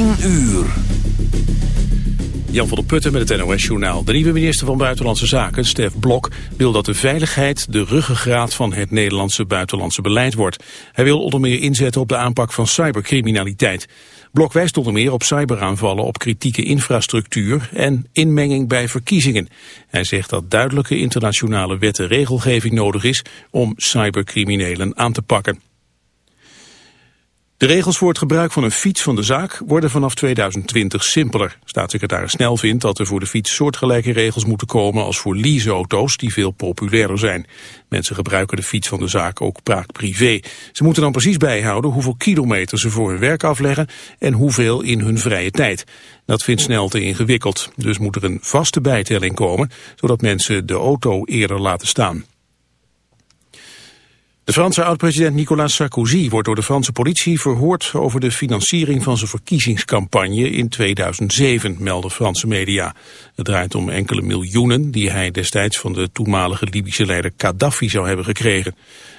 10 uur. Jan van der Putten met het NOS-journaal. De nieuwe minister van Buitenlandse Zaken, Stef Blok, wil dat de veiligheid de ruggengraat van het Nederlandse buitenlandse beleid wordt. Hij wil onder meer inzetten op de aanpak van cybercriminaliteit. Blok wijst onder meer op cyberaanvallen op kritieke infrastructuur en inmenging bij verkiezingen. Hij zegt dat duidelijke internationale wet en regelgeving nodig is om cybercriminelen aan te pakken. De regels voor het gebruik van een fiets van de zaak worden vanaf 2020 simpeler. Staatssecretaris Snel vindt dat er voor de fiets soortgelijke regels moeten komen als voor leaseauto's die veel populairder zijn. Mensen gebruiken de fiets van de zaak ook praak privé. Ze moeten dan precies bijhouden hoeveel kilometer ze voor hun werk afleggen en hoeveel in hun vrije tijd. Dat vindt Snel te ingewikkeld. Dus moet er een vaste bijtelling komen, zodat mensen de auto eerder laten staan. De Franse oud-president Nicolas Sarkozy wordt door de Franse politie verhoord over de financiering van zijn verkiezingscampagne in 2007, melden Franse media. Het draait om enkele miljoenen die hij destijds van de toenmalige Libische leider Gaddafi zou hebben gekregen.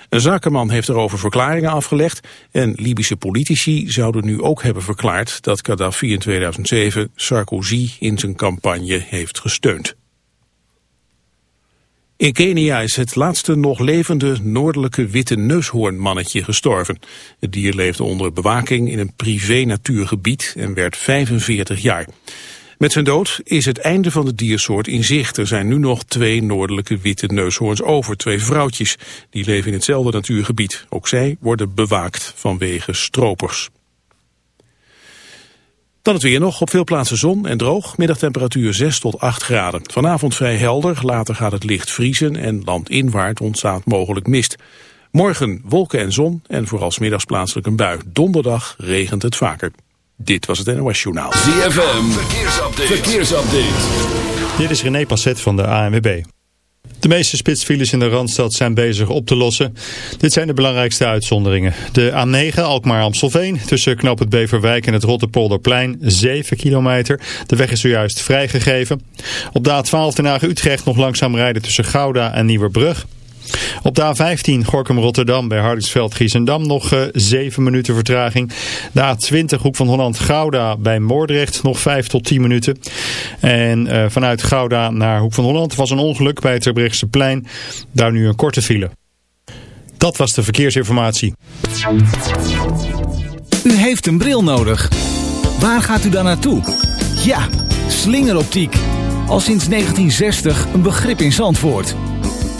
Een zakenman heeft erover verklaringen afgelegd en Libische politici zouden nu ook hebben verklaard dat Gaddafi in 2007 Sarkozy in zijn campagne heeft gesteund. In Kenia is het laatste nog levende noordelijke witte neushoornmannetje gestorven. Het dier leefde onder bewaking in een privé-natuurgebied en werd 45 jaar. Met zijn dood is het einde van de diersoort in zicht. Er zijn nu nog twee noordelijke witte neushoorns over, twee vrouwtjes. Die leven in hetzelfde natuurgebied. Ook zij worden bewaakt vanwege stropers. Dan het weer nog. Op veel plaatsen zon en droog. Middagtemperatuur 6 tot 8 graden. Vanavond vrij helder. Later gaat het licht vriezen en landinwaarts ontstaat mogelijk mist. Morgen wolken en zon en vooral middags plaatselijk een bui. Donderdag regent het vaker. Dit was het NOS Journaal. ZFM. Verkeersupdate. Verkeersupdate. Dit is René Passet van de ANWB. De meeste spitsfiles in de Randstad zijn bezig op te lossen. Dit zijn de belangrijkste uitzonderingen. De A9 Alkmaar-Amstelveen tussen Knop het Beverwijk en het Rotterpolderplein 7 kilometer. De weg is zojuist vrijgegeven. Op de A12 Den Haag-Utrecht nog langzaam rijden tussen Gouda en Nieuwerbrug. Op de A15 Gorkum-Rotterdam bij Hardingsveld-Giessendam nog uh, eh, 7 minuten vertraging. De A20 Hoek van Holland-Gouda bij Moordrecht nog 5 tot 10 minuten. En uh, vanuit Gouda naar Hoek van Holland was een ongeluk bij het Terbrechtseplein. plein. Daar nu een korte file. Dat was de verkeersinformatie. U heeft een bril nodig. Waar gaat u dan naartoe? Ja, slingeroptiek. Al sinds 1960 een begrip in Zandvoort.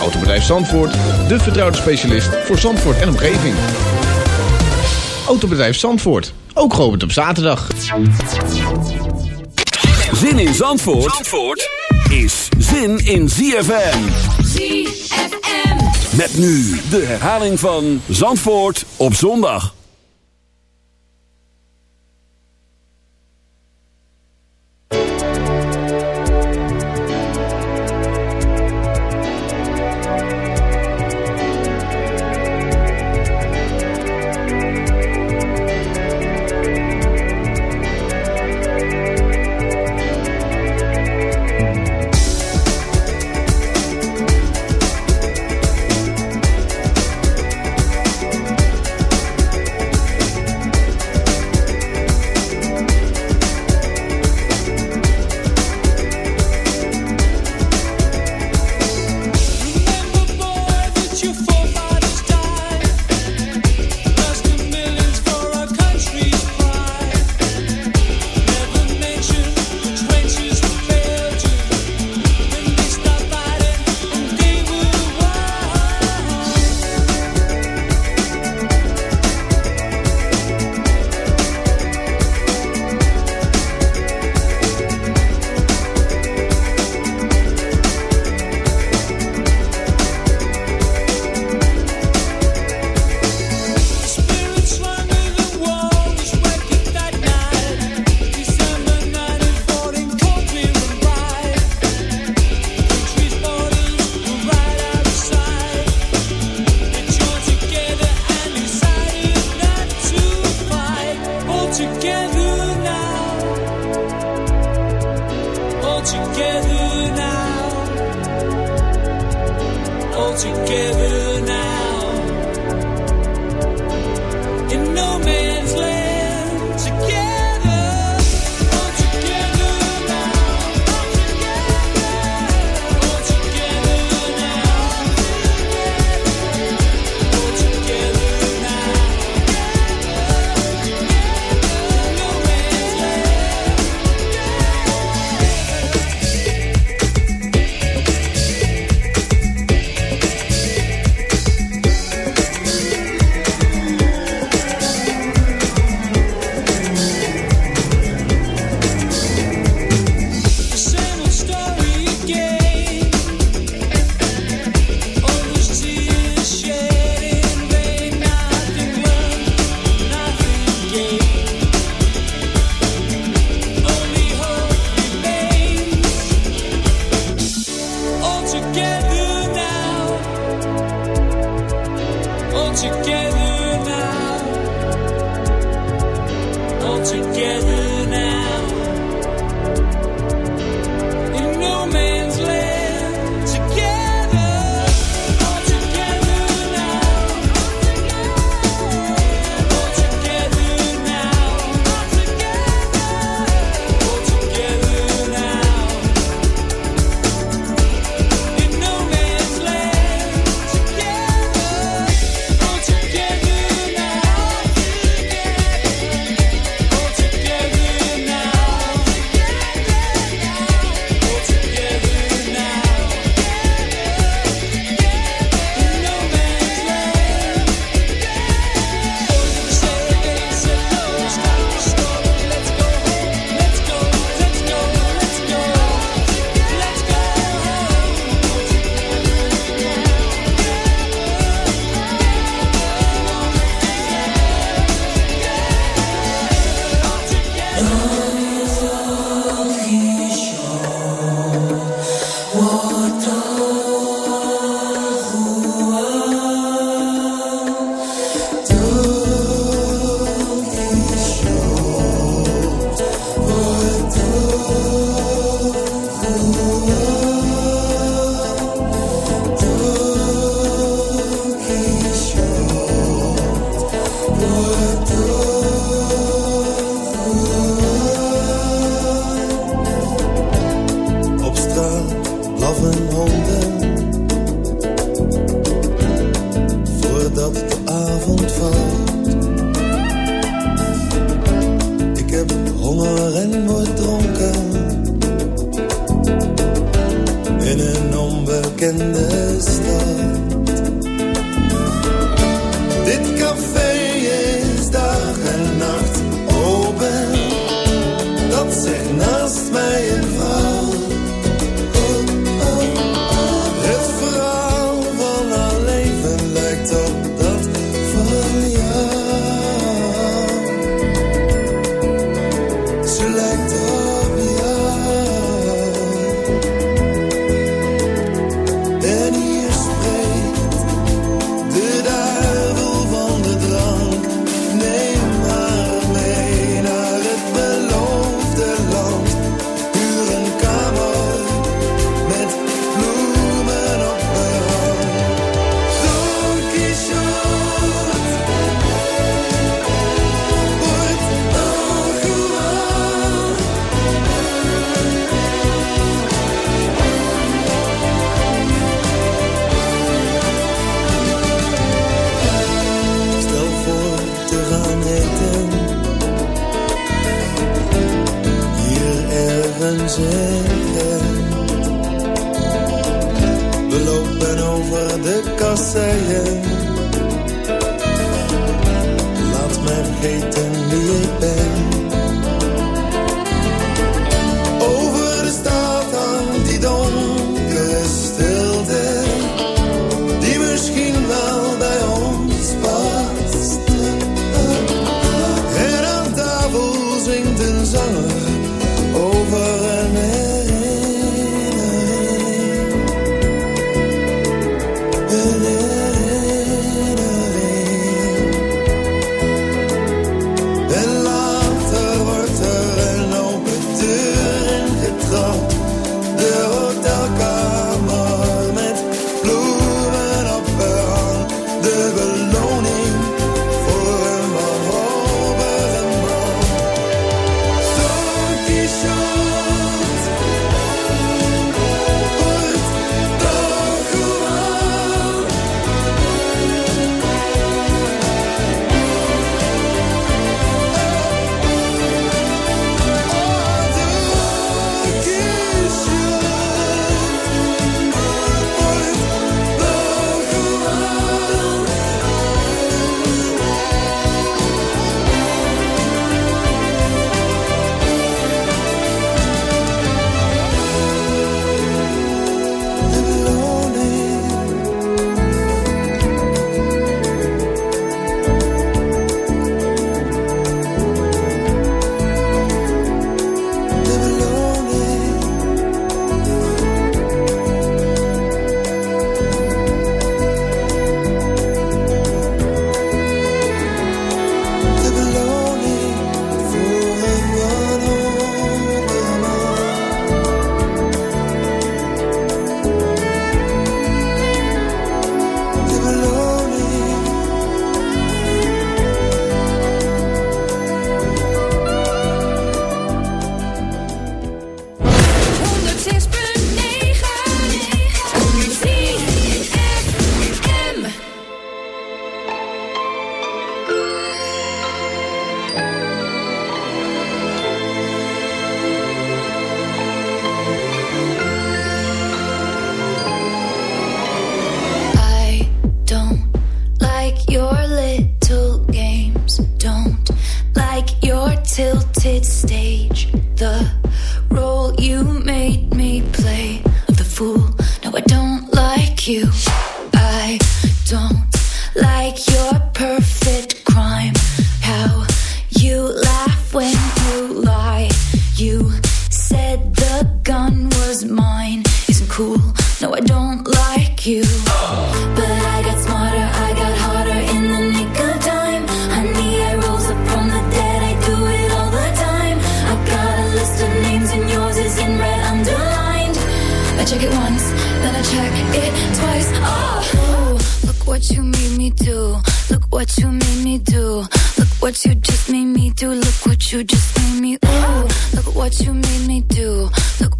Autobedrijf Zandvoort, de vertrouwde specialist voor Zandvoort en omgeving. Autobedrijf Zandvoort, ook geopend op zaterdag. Zin in Zandvoort, Zandvoort is zin in ZFM. ZFM. Met nu de herhaling van Zandvoort op zondag.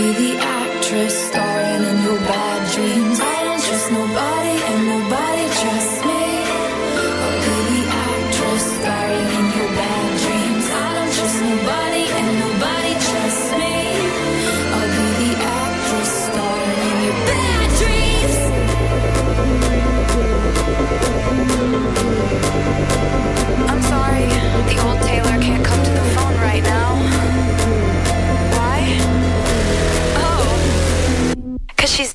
Be the actress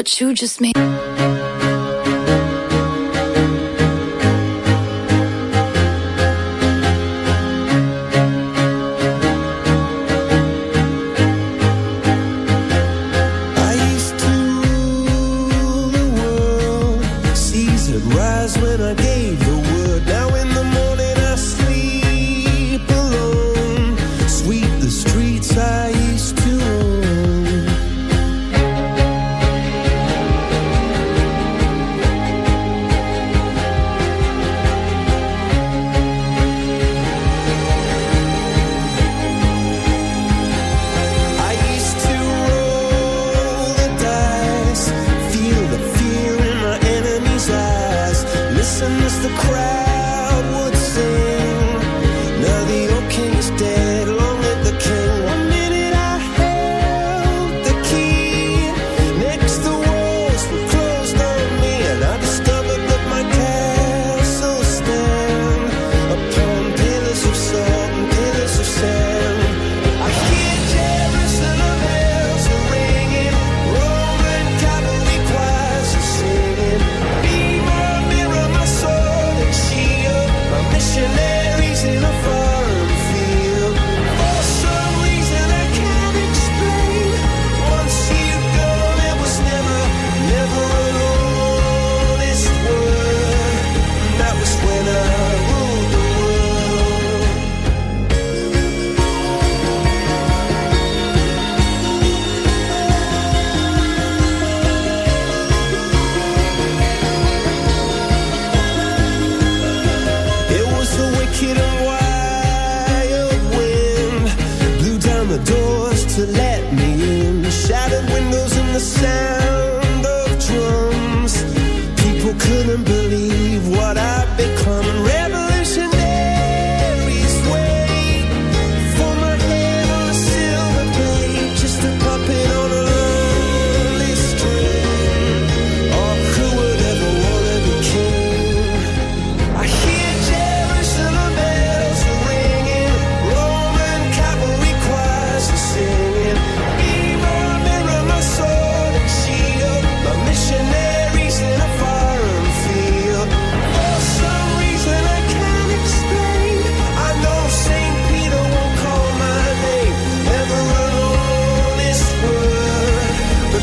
What you just made.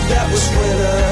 that was when I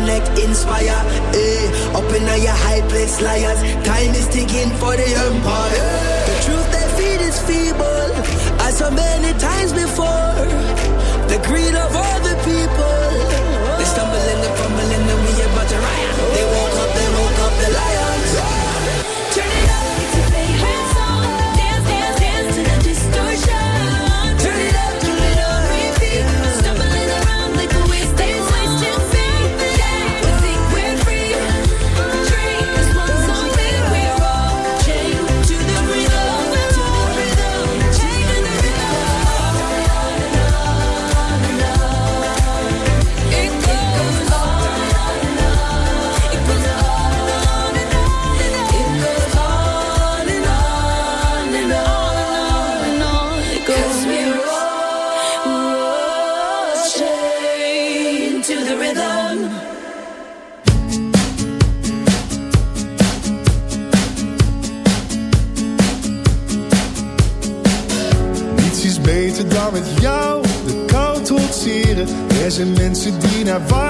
connect, inspire. Eh, up in your high place, liars. Time is ticking for the empire. The truth they feed is feeble. Mensen die naar warme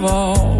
of all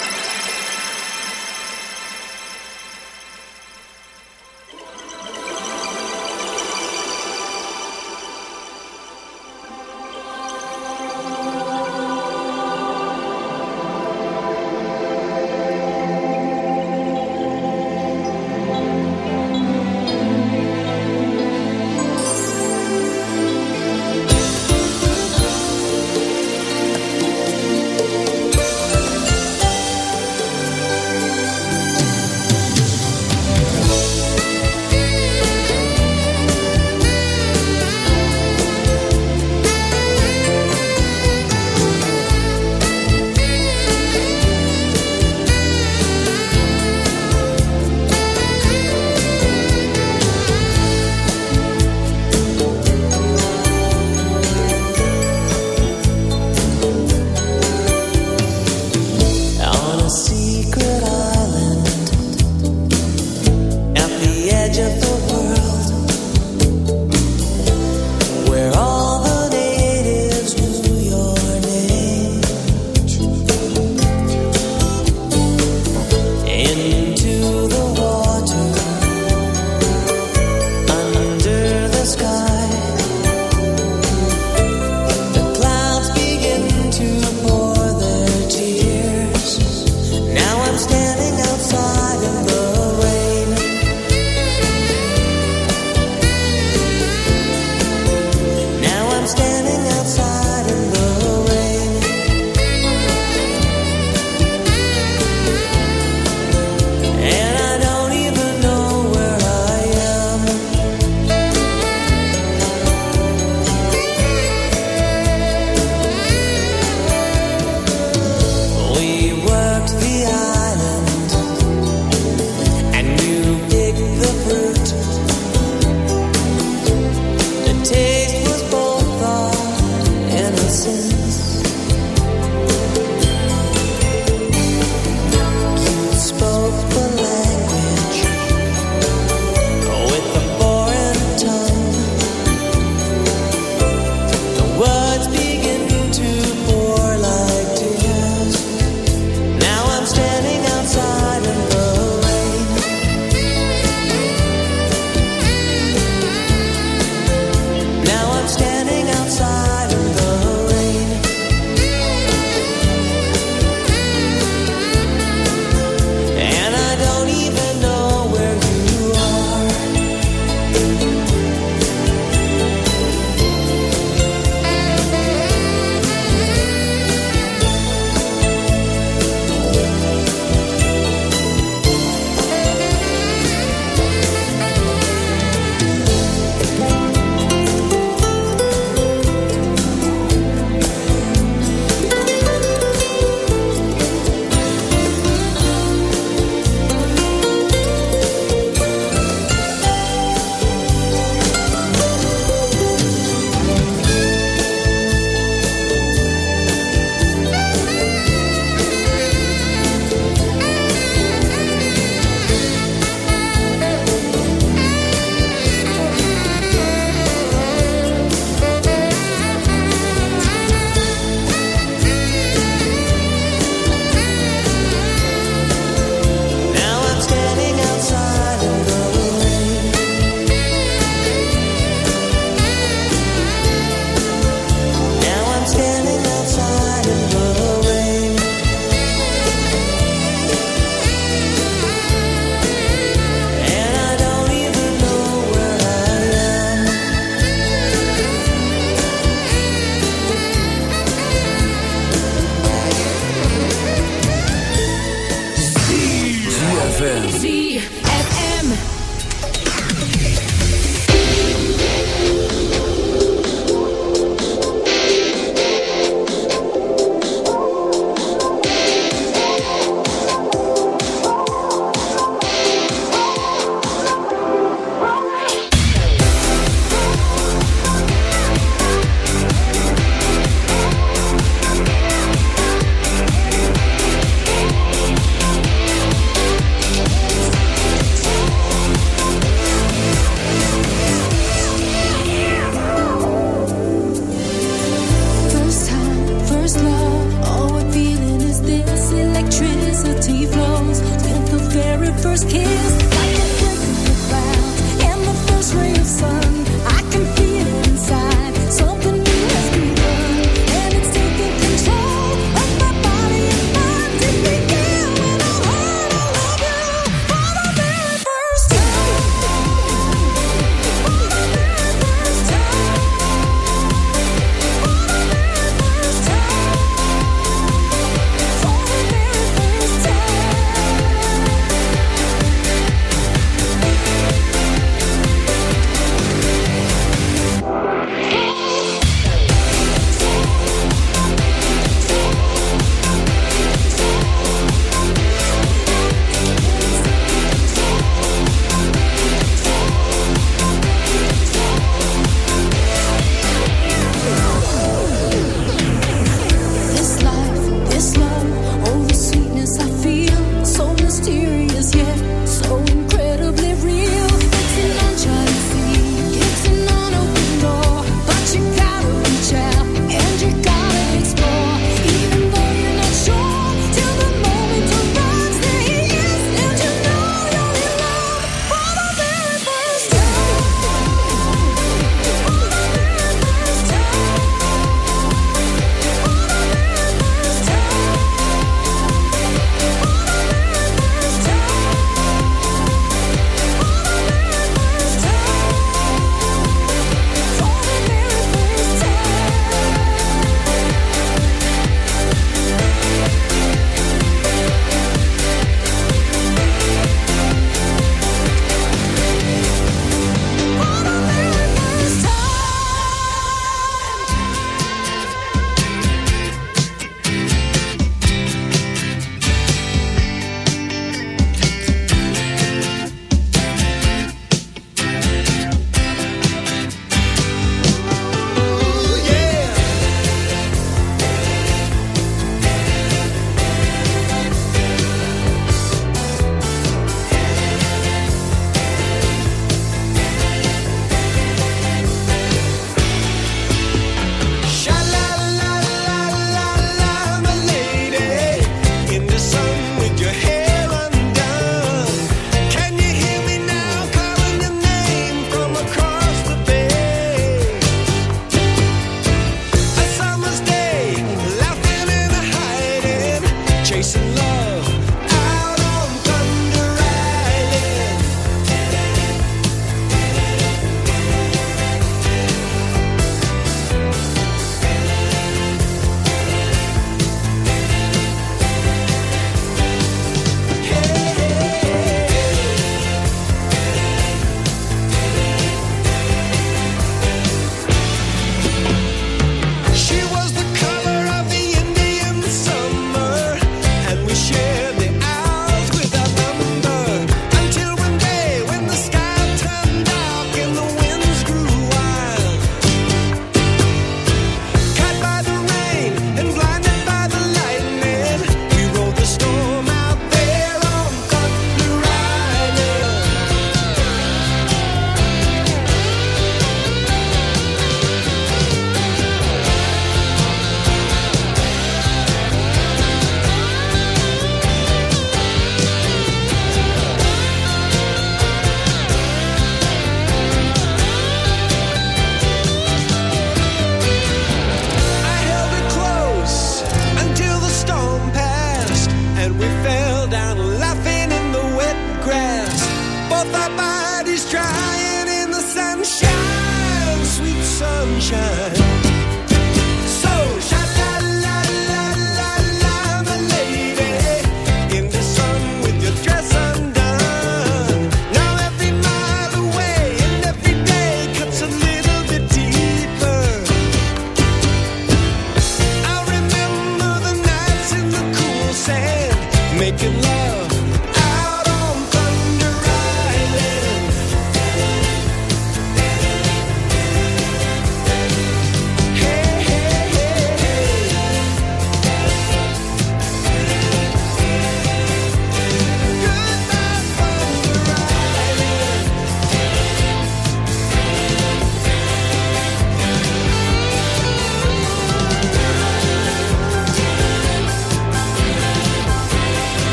first kiss.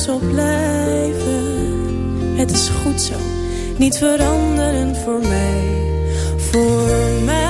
zal blijven. Het is goed zo, niet veranderen voor mij. Voor mij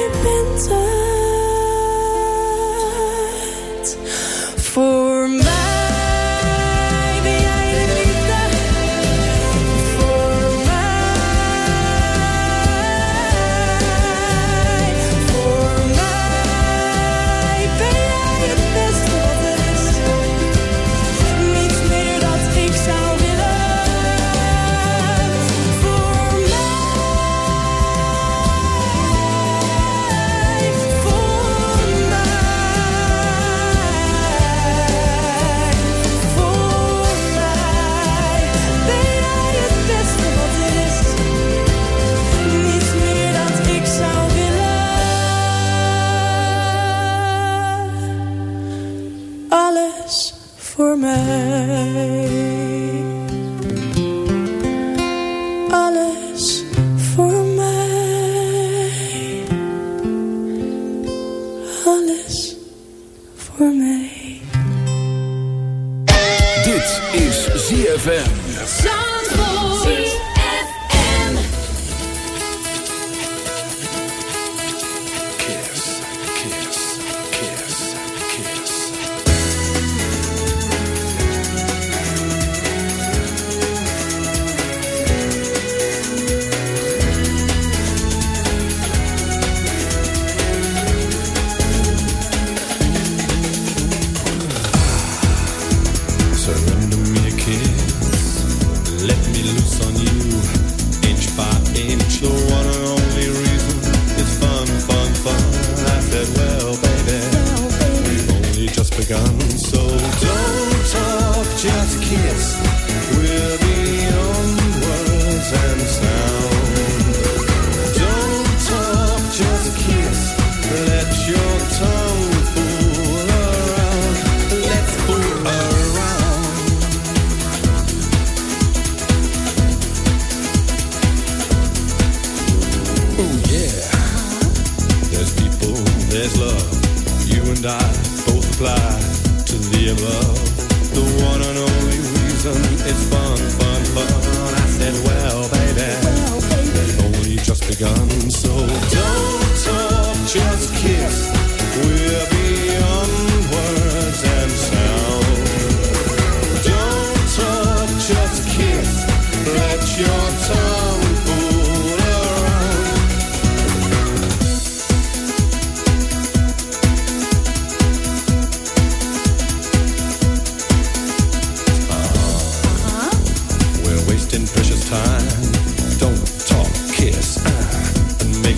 Dit is ZFM.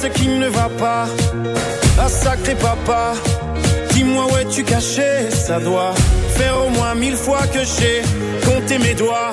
ce qui ne va pas. Ah sacré papa, dis-moi où es-tu caché Ça doit faire au moins mille fois que j'ai compté mes doigts.